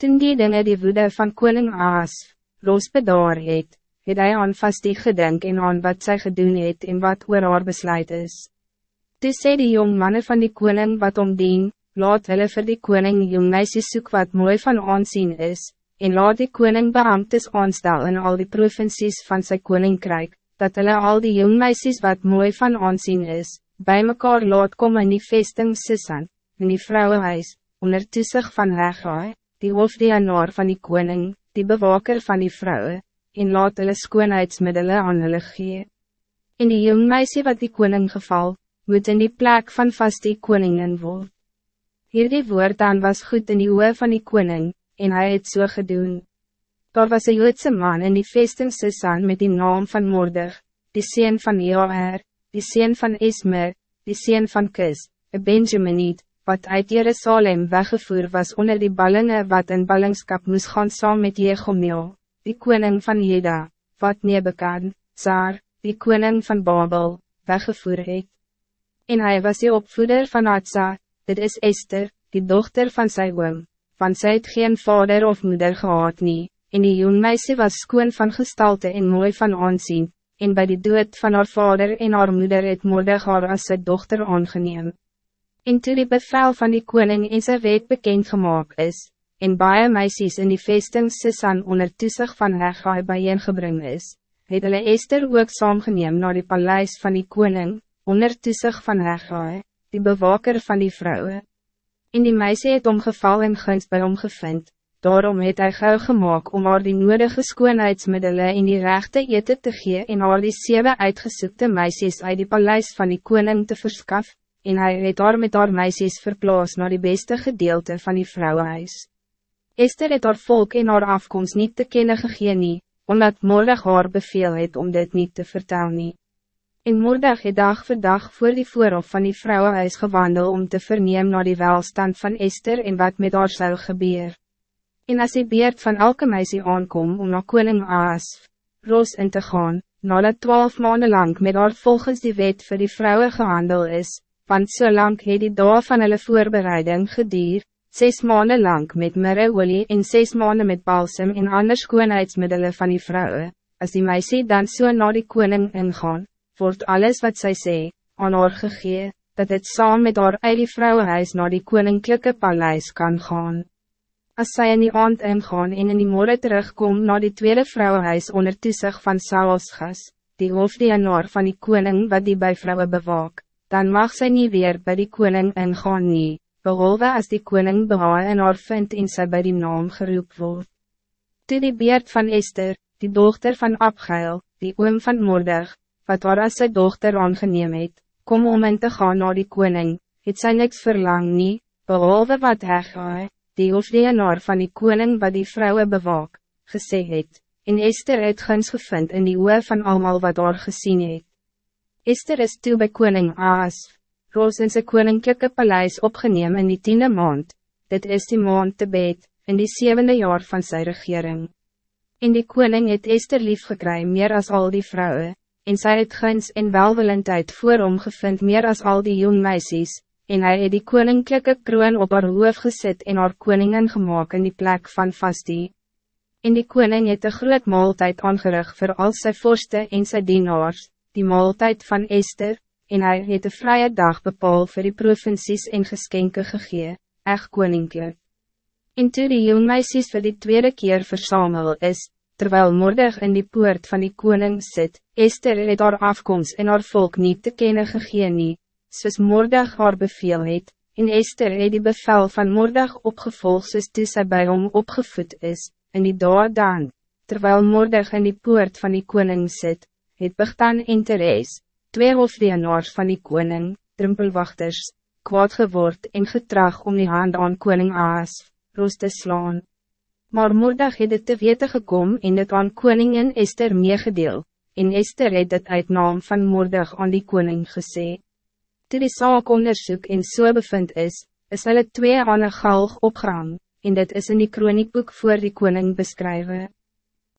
Toen die dinge die woede van koning Aas, Roos bedaar het, het hy aan vast die gedink en aan wat zij gedoen het en wat oor haar besluit is. Toe sê die jong mannen van die koning wat omdien, laat hulle vir die koning jong meisjes soek wat mooi van aansien is, en laat die koning beambtes aanstel in al die provincies van sy koninkrijk, dat hulle al die jong meisjes wat mooi van aansien is, bij mekaar laat kom in die vesting Sisan, in die vrouwenhuis, onder toesig van Regai, die hoofdienaar van die koning, die bewaker van die vrouwen, en laat hulle skoonheidsmiddelen aan hulle gee. En die jong meisje wat die koning geval, moet in die plek van vast die koningin word. Hierdie woord dan was goed in die oe van die koning, en hij het so gedoen. Daar was een Joodse man in die vesting Sisan met die naam van Moordig, die sien van Joher, die sien van Ismer, die sien van Kis, een Benjaminiet, wat uit Jerusalem weggevoer was onder die ballingen wat in ballingskap moes gaan saam met Jegomeel, die koning van Jeda, wat Nebekad, Zar, die koning van Babel, weggevoer het. En hij was die opvoeder van Atsa, dit is Esther, die dochter van sy oom, want sy het geen vader of moeder gehad nie, en die jongmeisje was skoon van gestalte en mooi van aanzien, en bij de dood van haar vader en haar moeder het moedig haar as sy dochter aangeneem. En toe die bevel van die koning in sy wet bekend gemaakt is, en baie meisjes in die vesting Sisan onder toesig van Hegai bijeengebring is, het hulle Esther ook saamgeneem naar die paleis van die koning, onder toesig van Hegai, die bewaker van die vrouwen. En die meisje het omgeval en gunst bij hom gevind, Daarom het hij gauw gemaakt om haar die nodige skoonheidsmiddelen in die rechte eten te gee en haar die zeven uitgezoekte meisjes uit die paleis van die koning te verskaf, en hij het haar met haar meisjes verplaas naar die beste gedeelte van die vrouwenhuis. Esther het haar volk en haar afkomst niet te kennen gegee nie, omdat Mordag haar beveel het om dit niet te vertellen. nie. En Mordag het dag voor dag voor die voorhof van die vrouwenhuis gewandel om te verneem naar die welstand van Esther en wat met haar zou gebeuren. En as die beerd van elke meisje aankom om naar koning Aas, Roos in te gaan, nadat twaalf maanden lang met haar volgens die wet voor die vrouwen gehandel is, want so lang het die dag van hulle voorbereiding gedier, zes maanden lang met mirreolie en zes maanden met balsem en ander skoonheidsmiddelen van die vrouwen, als die meisje dan so naar die koning ingaan, wordt alles wat zij sê, aan haar gegee, dat het saam met haar uit die vrouwenhuis naar die koninklijke paleis kan gaan. Als zij in die aand ingaan en in die morgen terugkom naar die tweede vrouwenhuis onder toesig van Saulsgas, die hoofdienaar van die koning wat die bij vrouwen bewaak, dan mag zij niet weer bij die koning ingaan nie, behalve als die koning behaal en haar vindt en sy by die naam geroep word. Toe die beerd van Esther, die dochter van Abgeil, die oom van Moordig, wat haar as sy dochter aangeneem het, kom om in te gaan naar die koning, het sy niks verlang nie, behalve wat hy gaai, die hoofdienaar van die koning wat die vrouwen bewaak, gesê het, en Esther het guns gevind in die oe van allemaal wat daar gezien het. Esther is toe by koning Aas, Roos in sy koninklijke paleis opgeneem in die tiende maand, dit is die maand te bed, in die zevende jaar van zijn regering. In die koning het Esther lief gekry meer als al die vrouwen, en sy het guns en welwillendheid voor hom gevind meer als al die jong meisjes, en hij het die koninklijke kroon op haar hoof gezet en haar koningin gemaakt in die plek van Vastie. En die koning het een groot maaltijd aangerig voor al sy vorste en sy dienaars, die maaltijd van Esther, en hij het een vrije dag bepaal voor die provincies en geskenke gegee, echt koninklijk. En toe die jongmeisies voor die tweede keer versamel is, terwijl moordig in die poort van die koning zit, Esther het haar afkomst en haar volk niet te kennen gegee nie, soos Moordag haar beveel het, en Esther het die bevel van Moordag opgevolg soos toe sy by hom opgevoed is, in die dag dan, terwijl Moordag in die poort van die koning sit, het Bigtan en Therese, twee hofdienaars van die koning, drumpelwachters, kwaad geword en getrag om die hand aan koning Aas, roos te slaan. Maar Moordag het het te wete gekom en het aan koningin Esther meegedeel, en Esther het het uit naam van Moordag aan die koning gesê. Toe die saak onderzoek en so bevind is, is hulle twee aan een galg opgehang, en dit is in die kroniekboek voor die koning beskryven.